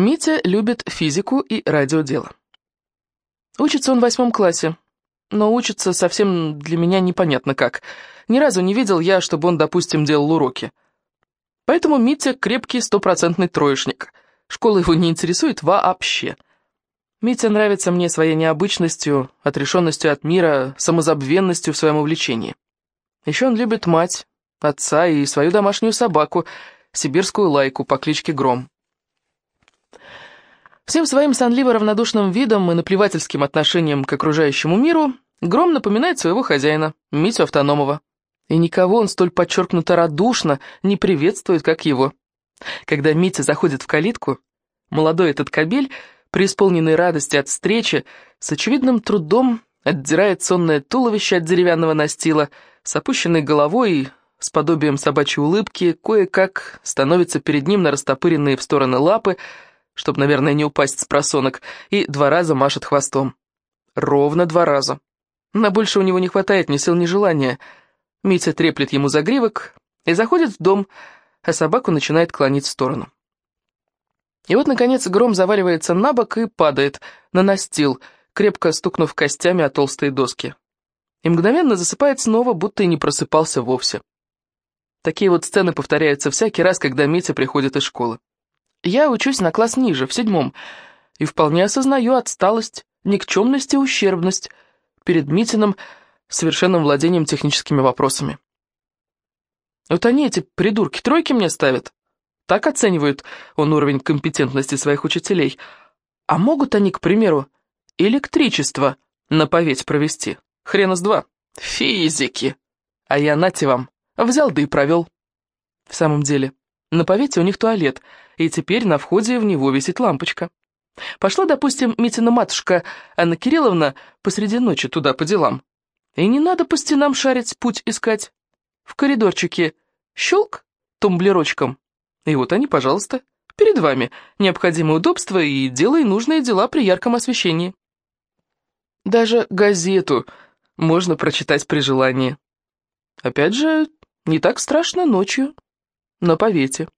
Митя любит физику и радиодело. Учится он в восьмом классе, но учится совсем для меня непонятно как. Ни разу не видел я, чтобы он, допустим, делал уроки. Поэтому Митя крепкий стопроцентный троечник. Школа его не интересует вообще. Митя нравится мне своей необычностью, отрешенностью от мира, самозабвенностью в своем увлечении. Еще он любит мать, отца и свою домашнюю собаку, сибирскую лайку по кличке Гром. Всем своим сонливо-равнодушным видом и наплевательским отношением к окружающему миру Гром напоминает своего хозяина, Митю Автономова. И никого он столь подчеркнуто радушно не приветствует, как его. Когда Митя заходит в калитку, молодой этот кобель, преисполненный радости от встречи, с очевидным трудом отдирает сонное туловище от деревянного настила, с опущенной головой и с подобием собачьей улыбки, кое-как становится перед ним на растопыренные в стороны лапы, чтобы, наверное, не упасть с просонок, и два раза машет хвостом. Ровно два раза. На больше у него не хватает ни сил, ни желания. Митя треплет ему загривок и заходит в дом, а собаку начинает клонить в сторону. И вот, наконец, гром заваливается на бок и падает на настил, крепко стукнув костями о толстые доски. И мгновенно засыпает снова, будто и не просыпался вовсе. Такие вот сцены повторяются всякий раз, когда Митя приходит из школы. Я учусь на класс ниже, в седьмом, и вполне осознаю отсталость, никчемность и ущербность перед Митиным совершенным владением техническими вопросами. Вот они, эти придурки, тройки мне ставят. Так оценивают он уровень компетентности своих учителей. А могут они, к примеру, электричество на поведь провести? Хрена с два. Физики. А я, нате вам, взял да и провел. В самом деле, на повете у них туалет, и теперь на входе в него висит лампочка. Пошла, допустим, Митина матушка Анна Кирилловна посреди ночи туда по делам. И не надо по стенам шарить, путь искать. В коридорчике щелк тумблерочком. И вот они, пожалуйста, перед вами. Необходимое удобство и делай нужные дела при ярком освещении. Даже газету можно прочитать при желании. Опять же, не так страшно ночью, на повете.